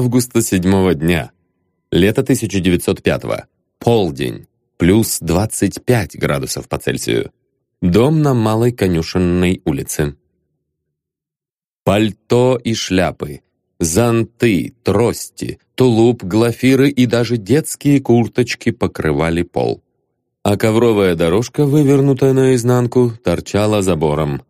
августа седьмого дня. Лето 1905-го. Полдень. Плюс 25 градусов по Цельсию. Дом на Малой Конюшенной улице. Пальто и шляпы, зонты, трости, тулуп, глафиры и даже детские курточки покрывали пол. А ковровая дорожка, вывернутая наизнанку, торчала забором.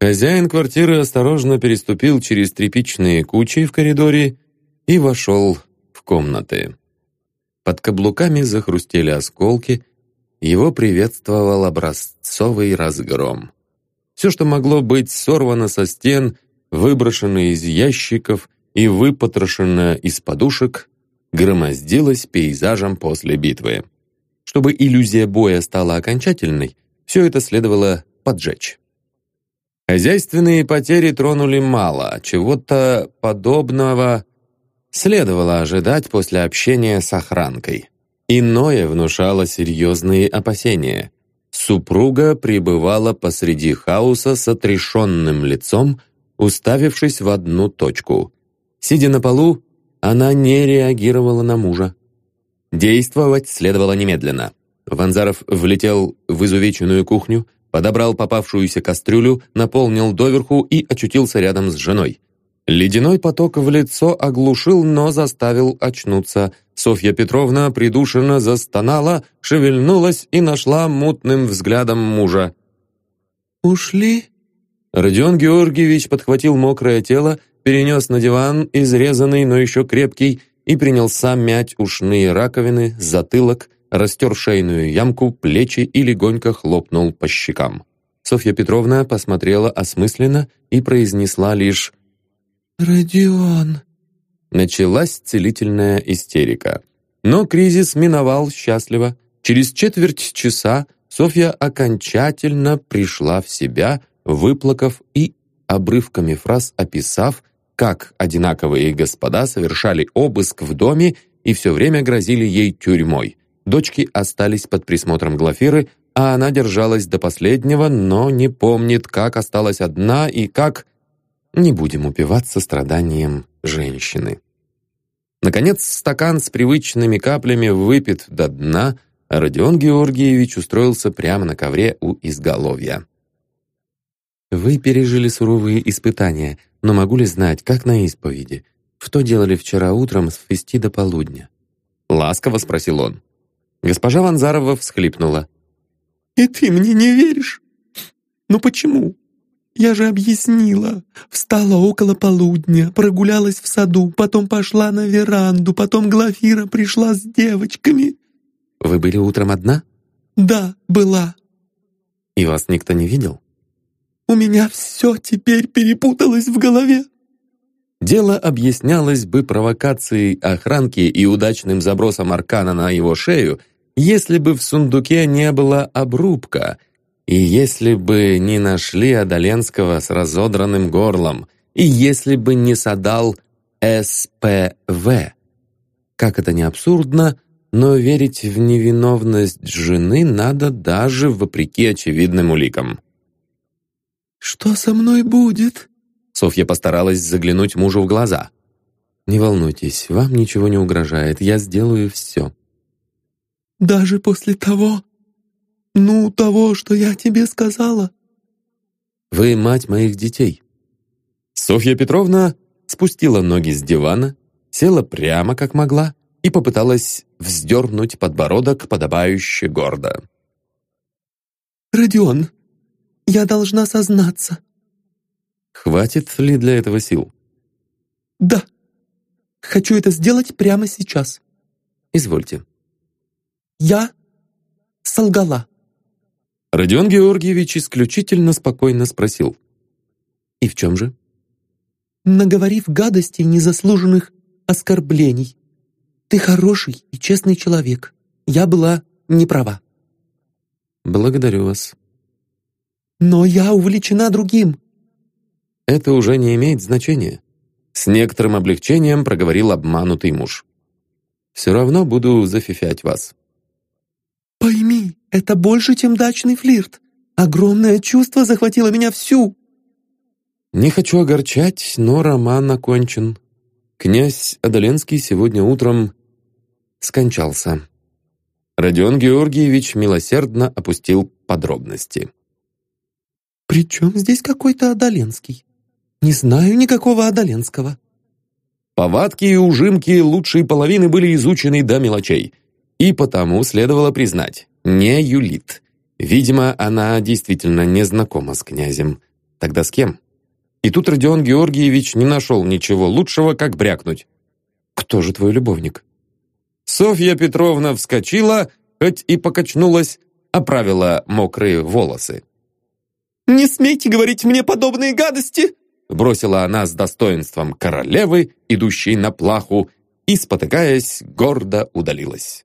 Хозяин квартиры осторожно переступил через тряпичные кучи в коридоре и вошел в комнаты. Под каблуками захрустели осколки, его приветствовал образцовый разгром. Все, что могло быть сорвано со стен, выброшено из ящиков и выпотрошено из подушек, громоздилось пейзажем после битвы. Чтобы иллюзия боя стала окончательной, все это следовало поджечь. Хозяйственные потери тронули мало, чего-то подобного следовало ожидать после общения с охранкой. Иное внушало серьезные опасения. Супруга пребывала посреди хаоса с отрешенным лицом, уставившись в одну точку. Сидя на полу, она не реагировала на мужа. Действовать следовало немедленно. Ванзаров влетел в изувеченную кухню, подобрал попавшуюся кастрюлю, наполнил доверху и очутился рядом с женой. Ледяной поток в лицо оглушил, но заставил очнуться. Софья Петровна придушенно застонала, шевельнулась и нашла мутным взглядом мужа. «Ушли?» Родион Георгиевич подхватил мокрое тело, перенес на диван, изрезанный, но еще крепкий, и принялся мять ушные раковины, затылок, растер шейную ямку, плечи и легонько хлопнул по щекам. Софья Петровна посмотрела осмысленно и произнесла лишь «Родион». Началась целительная истерика. Но кризис миновал счастливо. Через четверть часа Софья окончательно пришла в себя, выплакав и обрывками фраз описав, как одинаковые господа совершали обыск в доме и все время грозили ей тюрьмой. Дочки остались под присмотром Глафиры, а она держалась до последнего, но не помнит, как осталась одна и как не будем упиваться страданием женщины. Наконец, стакан с привычными каплями выпит до дна, а Родион Георгиевич устроился прямо на ковре у изголовья. «Вы пережили суровые испытания, но могу ли знать, как на исповеди? Что делали вчера утром с фести до полудня?» Ласково спросил он. Госпожа Ванзарова всхлипнула. «И ты мне не веришь? Ну почему? Я же объяснила. Встала около полудня, прогулялась в саду, потом пошла на веранду, потом Глафира пришла с девочками». «Вы были утром одна?» «Да, была». «И вас никто не видел?» «У меня все теперь перепуталось в голове». Дело объяснялось бы провокацией охранки и удачным забросом аркана на его шею, если бы в сундуке не было обрубка — и если бы не нашли Адаленского с разодранным горлом, и если бы не садал СПВ. Как это не абсурдно, но верить в невиновность жены надо даже вопреки очевидным уликам. «Что со мной будет?» Софья постаралась заглянуть мужу в глаза. «Не волнуйтесь, вам ничего не угрожает, я сделаю все». «Даже после того, «Ну, того, что я тебе сказала». «Вы мать моих детей». Софья Петровна спустила ноги с дивана, села прямо, как могла, и попыталась вздернуть подбородок подобающе гордо. «Родион, я должна сознаться». «Хватит ли для этого сил?» «Да. Хочу это сделать прямо сейчас». «Извольте». «Я солгала». Родион Георгиевич исключительно спокойно спросил. «И в чем же?» «Наговорив гадостей незаслуженных оскорблений. Ты хороший и честный человек. Я была не права». «Благодарю вас». «Но я увлечена другим». «Это уже не имеет значения», — с некоторым облегчением проговорил обманутый муж. «Все равно буду зафифять вас». «Пойми, это больше, чем дачный флирт. Огромное чувство захватило меня всю». «Не хочу огорчать, но роман окончен. Князь Адаленский сегодня утром скончался. Родион Георгиевич милосердно опустил подробности. «При чем здесь какой-то Адаленский? Не знаю никакого Адаленского». Повадки и ужимки лучшей половины были изучены до мелочей. И потому следовало признать, не юлит. Видимо, она действительно не знакома с князем. Тогда с кем? И тут Родион Георгиевич не нашел ничего лучшего, как брякнуть. «Кто же твой любовник?» Софья Петровна вскочила, хоть и покачнулась, оправила мокрые волосы. «Не смейте говорить мне подобные гадости!» бросила она с достоинством королевы, идущей на плаху, и, спотыкаясь, гордо удалилась.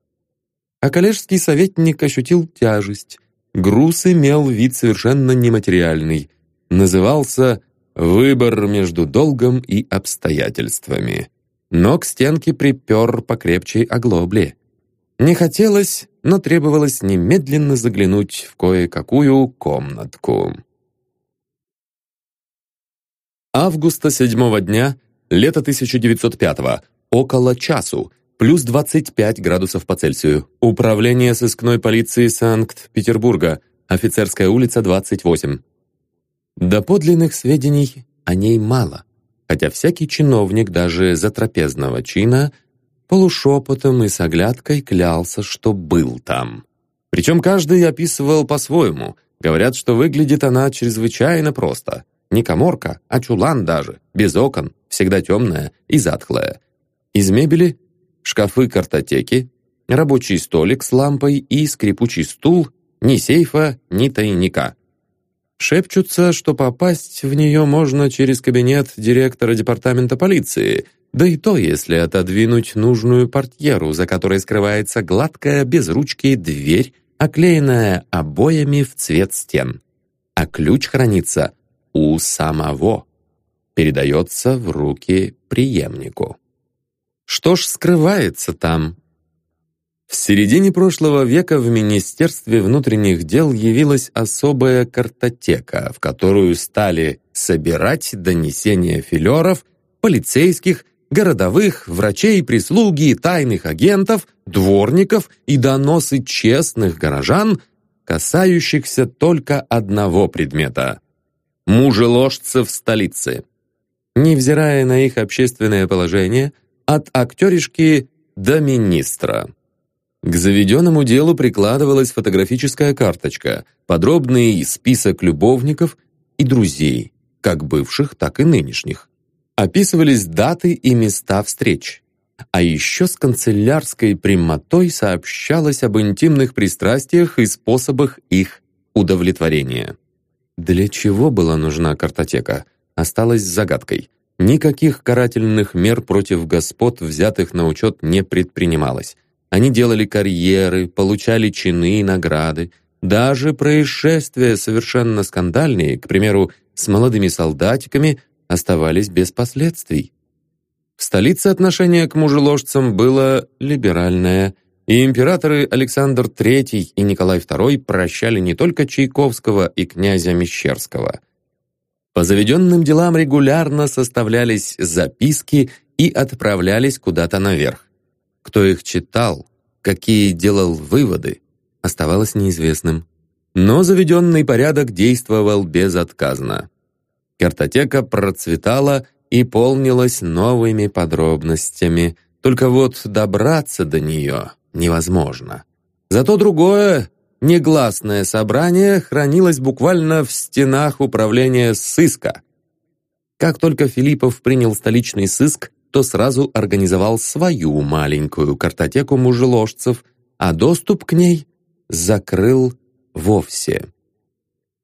А коллежский советник ощутил тяжесть. Груз имел вид совершенно нематериальный. Назывался «Выбор между долгом и обстоятельствами». Но к стенке припер покрепче оглобли. Не хотелось, но требовалось немедленно заглянуть в кое-какую комнатку. Августа седьмого дня, лето 1905 около часу, плюс 25 градусов по Цельсию. Управление сыскной полиции Санкт-Петербурга, офицерская улица, 28. До подлинных сведений о ней мало, хотя всякий чиновник, даже затрапезного чина, полушепотом и с оглядкой клялся, что был там. Причем каждый описывал по-своему. Говорят, что выглядит она чрезвычайно просто – не коморка, а чулан даже, без окон, всегда темная и затхлая. Из мебели — шкафы-картотеки, рабочий столик с лампой и скрипучий стул, ни сейфа, ни тайника. Шепчутся, что попасть в нее можно через кабинет директора департамента полиции, да и то, если отодвинуть нужную портьеру, за которой скрывается гладкая, без ручки дверь, оклеенная обоями в цвет стен. А ключ хранится у самого, передается в руки преемнику. Что ж скрывается там? В середине прошлого века в Министерстве внутренних дел явилась особая картотека, в которую стали собирать донесения филеров, полицейских, городовых, врачей, прислуги, тайных агентов, дворников и доносы честных горожан, касающихся только одного предмета мужеложцев столицы. Невзирая на их общественное положение, от актеришки до министра. К заведенному делу прикладывалась фотографическая карточка, подробный список любовников и друзей, как бывших, так и нынешних. Описывались даты и места встреч. А еще с канцелярской прямотой сообщалось об интимных пристрастиях и способах их удовлетворения. Для чего была нужна картотека, осталось загадкой. Никаких карательных мер против господ, взятых на учет, не предпринималось. Они делали карьеры, получали чины и награды. Даже происшествия совершенно скандальные, к примеру, с молодыми солдатиками, оставались без последствий. В столице отношение к мужеложцам было либеральное – и императоры Александр III и Николай II прощали не только Чайковского и князя Мещерского. По заведенным делам регулярно составлялись записки и отправлялись куда-то наверх. Кто их читал, какие делал выводы, оставалось неизвестным. Но заведенный порядок действовал безотказно. Картотека процветала и полнилась новыми подробностями, только вот добраться до нее невозможно. Зато другое, негласное собрание хранилось буквально в стенах управления сыска. Как только Филиппов принял столичный сыск, то сразу организовал свою маленькую картотеку мужеложцев, а доступ к ней закрыл вовсе.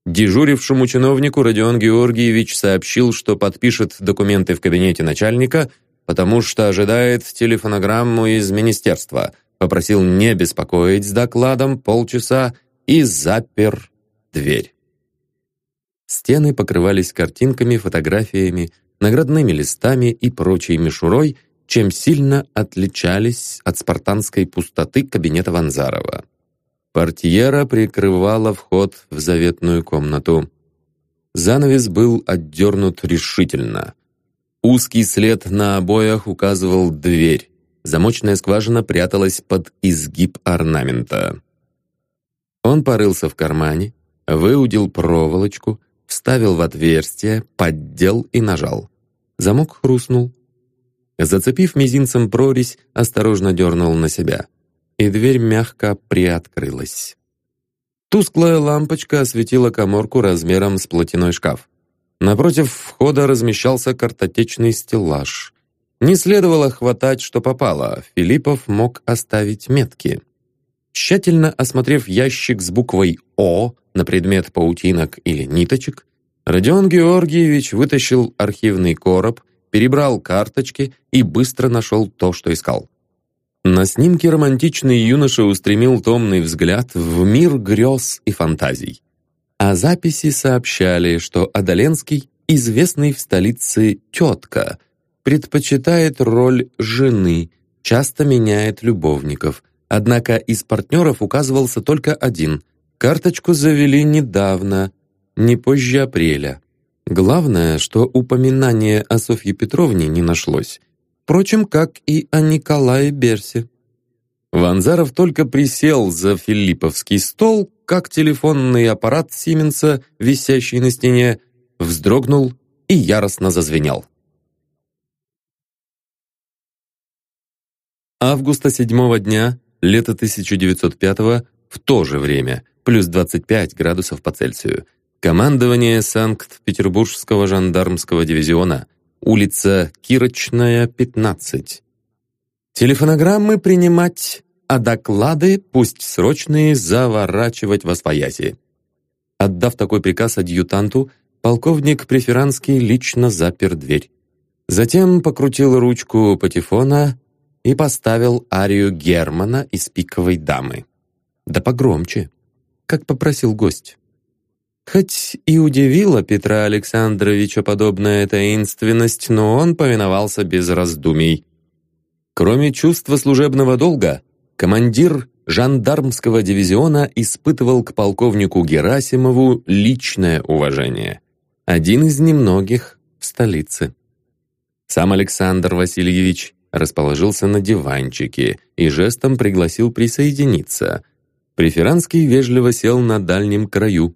Дежурившему чиновнику Родион Георгиевич сообщил, что подпишет документы в кабинете начальника, потому что ожидает телефонограмму из министерства, попросил не беспокоить с докладом полчаса и запер дверь. Стены покрывались картинками, фотографиями, наградными листами и прочей мишурой, чем сильно отличались от спартанской пустоты кабинета Ванзарова. Портьера прикрывала вход в заветную комнату. Занавес был отдернут решительно. Узкий след на обоях указывал дверь. Замочная скважина пряталась под изгиб орнамента. Он порылся в кармане, выудил проволочку, вставил в отверстие, поддел и нажал. Замок хрустнул. Зацепив мизинцем прорезь, осторожно дернул на себя. И дверь мягко приоткрылась. Тусклая лампочка осветила коморку размером с платяной шкаф. Напротив входа размещался картотечный стеллаж. Не следовало хватать, что попало. Филиппов мог оставить метки. Тщательно осмотрев ящик с буквой «О» на предмет паутинок или ниточек, Родион Георгиевич вытащил архивный короб, перебрал карточки и быстро нашел то, что искал. На снимке романтичный юноша устремил томный взгляд в мир грез и фантазий а записи сообщали, что Адаленский, известный в столице тетка, предпочитает роль жены, часто меняет любовников. Однако из партнеров указывался только один. Карточку завели недавно, не позже апреля. Главное, что упоминания о Софье Петровне не нашлось. Впрочем, как и о Николае Берсе. Ванзаров только присел за филипповский стол, как телефонный аппарат Сименса, висящий на стене, вздрогнул и яростно зазвенел. Августа седьмого дня, лето 1905 в то же время, плюс 25 градусов по Цельсию, командование Санкт-Петербургского жандармского дивизиона, улица Кирочная, 15. Телефонограммы принимать, а доклады, пусть срочные, заворачивать во свояси. Отдав такой приказ адъютанту, полковник Преферанский лично запер дверь. Затем покрутил ручку патефона и поставил арию Германа из «Пиковой дамы». Да погромче, как попросил гость. Хоть и удивила Петра Александровича подобная таинственность, но он повиновался без раздумий. Кроме чувства служебного долга, командир жандармского дивизиона испытывал к полковнику Герасимову личное уважение. Один из немногих в столице. Сам Александр Васильевич расположился на диванчике и жестом пригласил присоединиться. Преферанский вежливо сел на дальнем краю.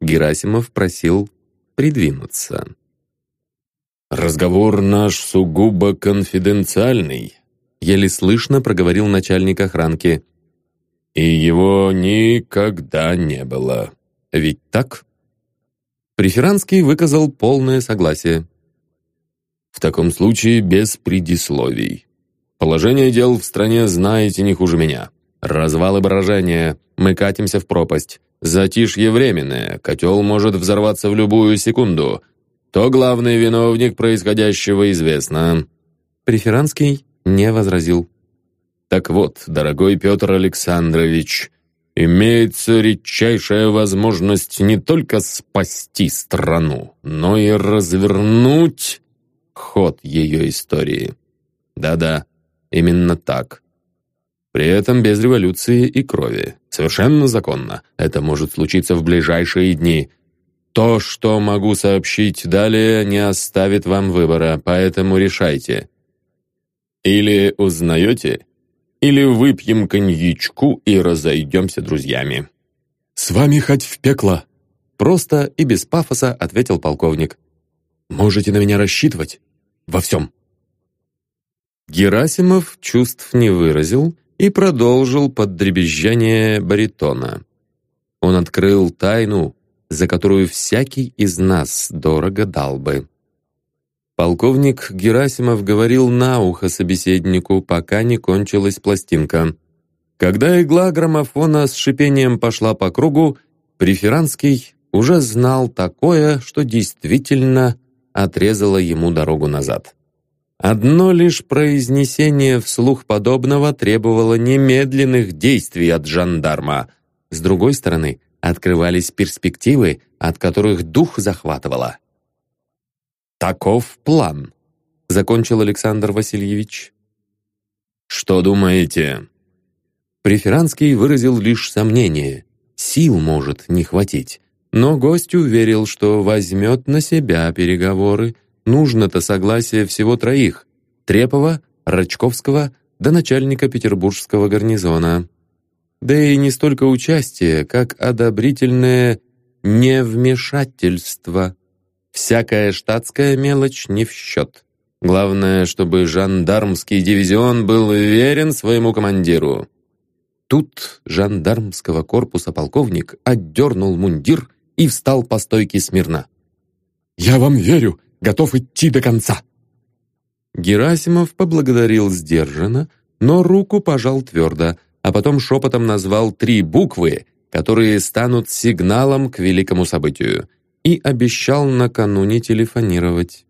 Герасимов просил придвинуться. «Разговор наш сугубо конфиденциальный», еле слышно проговорил начальник охранки. «И его никогда не было. Ведь так?» Преферанский выказал полное согласие. «В таком случае без предисловий. Положение дел в стране знаете не хуже меня. Развал и брожение. Мы катимся в пропасть. Затишье временное. Котел может взорваться в любую секунду. То главный виновник происходящего известно». Преферанский не возразил. «Так вот, дорогой Петр Александрович, имеется редчайшая возможность не только спасти страну, но и развернуть ход ее истории. Да-да, именно так. При этом без революции и крови. Совершенно законно. Это может случиться в ближайшие дни. То, что могу сообщить далее, не оставит вам выбора, поэтому решайте. Или узнаете, или выпьем коньячку и разойдемся друзьями». «С вами хоть в пекло!» Просто и без пафоса ответил полковник. «Можете на меня рассчитывать во всем». Герасимов чувств не выразил и продолжил под баритона. Он открыл тайну, за которую всякий из нас дорого дал бы. Полковник Герасимов говорил на ухо собеседнику, пока не кончилась пластинка. Когда игла граммофона с шипением пошла по кругу, Преферанский уже знал такое, что действительно отрезало ему дорогу назад. Одно лишь произнесение вслух подобного требовало немедленных действий от жандарма. С другой стороны, открывались перспективы, от которых дух захватывало. «Таков план», — закончил Александр Васильевич. «Что думаете?» Преферанский выразил лишь сомнение. Сил может не хватить. Но гость уверил, что возьмет на себя переговоры, нужно-то согласие всего троих – Трепова, Рачковского до начальника петербургского гарнизона. Да и не столько участие, как одобрительное невмешательство. Всякая штатская мелочь не в счет. Главное, чтобы жандармский дивизион был верен своему командиру. Тут жандармского корпуса полковник отдернул мундир и встал по стойке смирно. «Я вам верю, готов идти до конца!» Герасимов поблагодарил сдержанно, но руку пожал твердо, а потом шепотом назвал три буквы, которые станут сигналом к великому событию, и обещал накануне телефонировать.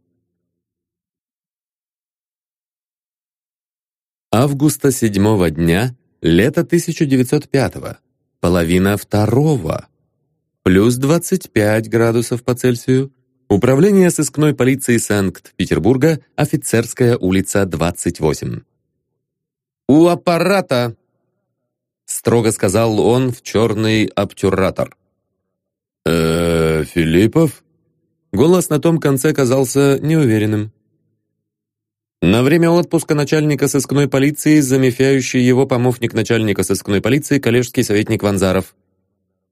Августа седьмого дня, лето 1905-го, половина второго, плюс 25 градусов по Цельсию, Управление сыскной полиции Санкт-Петербурга, Офицерская улица, 28. «У аппарата!» — строго сказал он в черный обтюратор. э Филиппов?» Голос на том конце казался неуверенным. На время отпуска начальника сыскной полиции замещающий его помощник начальника сыскной полиции коллежский советник Ванзаров.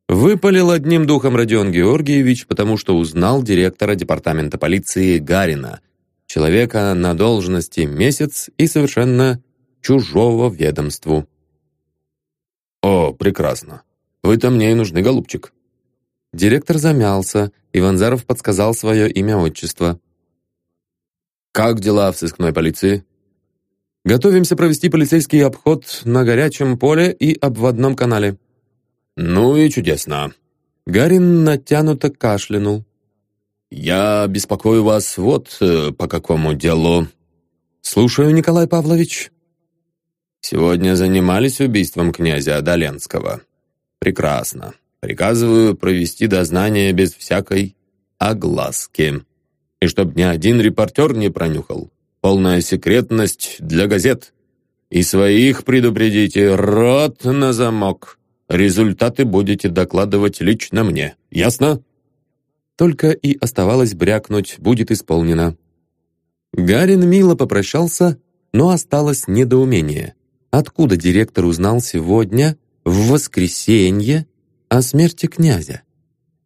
Выпалил одним духом Родион Георгиевич, потому что узнал директора департамента полиции Гарина, человека на должности месяц и совершенно чужого ведомству. «О, прекрасно. Вы-то мне и нужны, голубчик». Директор замялся, и Ванзаров подсказал свое имя-отчество. «Как дела в сыскной полиции?» «Готовимся провести полицейский обход на горячем поле и обводном канале». «Ну и чудесно». Гарин натянуто кашлянул. «Я беспокою вас вот э, по какому делу». «Слушаю, Николай Павлович». «Сегодня занимались убийством князя Адаленского». «Прекрасно. Приказываю провести дознание без всякой огласки. И чтоб ни один репортер не пронюхал. Полная секретность для газет. И своих предупредите, рот на замок». Результаты будете докладывать лично мне. Ясно?» Только и оставалось брякнуть «будет исполнено». Гарин мило попрощался, но осталось недоумение. Откуда директор узнал сегодня, в воскресенье, о смерти князя?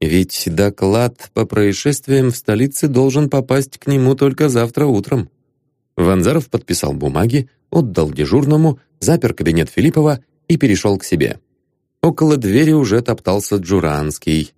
Ведь доклад по происшествиям в столице должен попасть к нему только завтра утром. Ванзаров подписал бумаги, отдал дежурному, запер кабинет Филиппова и перешел к себе. Около двери уже топтался Джуранский.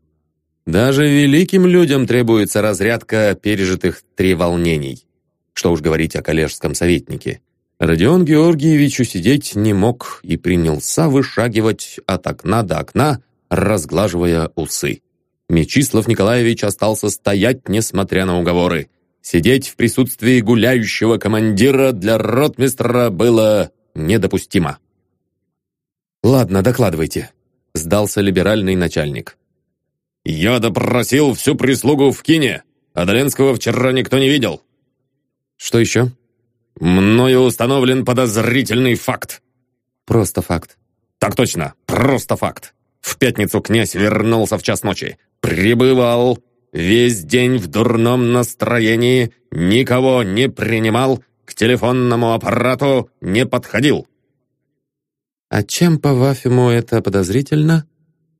Даже великим людям требуется разрядка пережитых треволнений. Что уж говорить о коллежском советнике. Родион Георгиевич усидеть не мог и принялся вышагивать от окна до окна, разглаживая усы. Мечислав Николаевич остался стоять, несмотря на уговоры. Сидеть в присутствии гуляющего командира для ротмистра было недопустимо. «Ладно, докладывайте», — сдался либеральный начальник. «Я допросил всю прислугу в кине. Адаленского вчера никто не видел». «Что еще?» «Мною установлен подозрительный факт». «Просто факт». «Так точно, просто факт. В пятницу князь вернулся в час ночи. Прибывал. Весь день в дурном настроении. Никого не принимал. К телефонному аппарату не подходил. «А чем, по-вашему, это подозрительно?»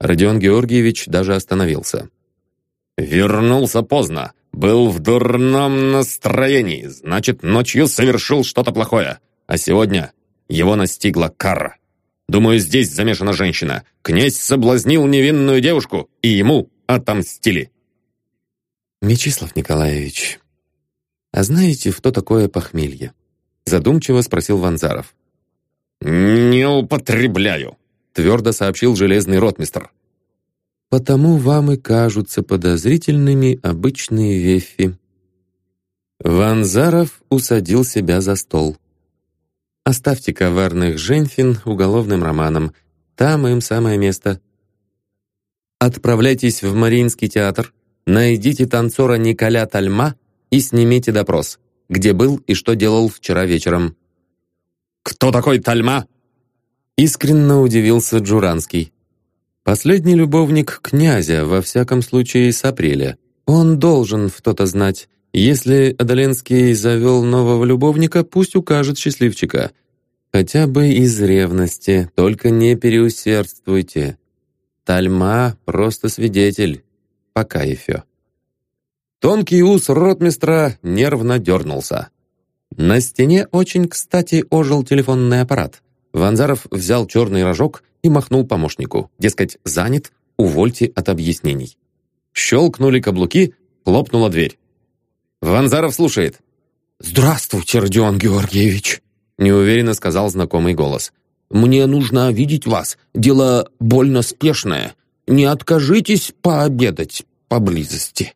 Родион Георгиевич даже остановился. «Вернулся поздно. Был в дурном настроении. Значит, ночью совершил что-то плохое. А сегодня его настигла кара. Думаю, здесь замешана женщина. Князь соблазнил невинную девушку, и ему отомстили». «Мечислав Николаевич, а знаете, что такое похмелье?» Задумчиво спросил Ванзаров. «Не употребляю», — твердо сообщил железный ротмистр. «Потому вам и кажутся подозрительными обычные вефи». Ванзаров усадил себя за стол. «Оставьте коварных женщин уголовным романом. Там им самое место. Отправляйтесь в Мариинский театр, найдите танцора Николя Тальма и снимите допрос, где был и что делал вчера вечером. «Кто такой Тальма?» Искренне удивился Джуранский. Последний любовник князя, во всяком случае, с апреля. Он должен что-то знать. Если Адаленский завел нового любовника, пусть укажет счастливчика. Хотя бы из ревности, только не переусердствуйте. Тальма — просто свидетель. Пока Ефе. Тонкий ус ротмистра нервно дернулся. На стене очень кстати ожил телефонный аппарат. Ванзаров взял черный рожок и махнул помощнику. Дескать, занят, увольте от объяснений. Щелкнули каблуки, хлопнула дверь. Ванзаров слушает. «Здравствуйте, Родион Георгиевич», — неуверенно сказал знакомый голос. «Мне нужно видеть вас. Дело больно спешное. Не откажитесь пообедать поблизости».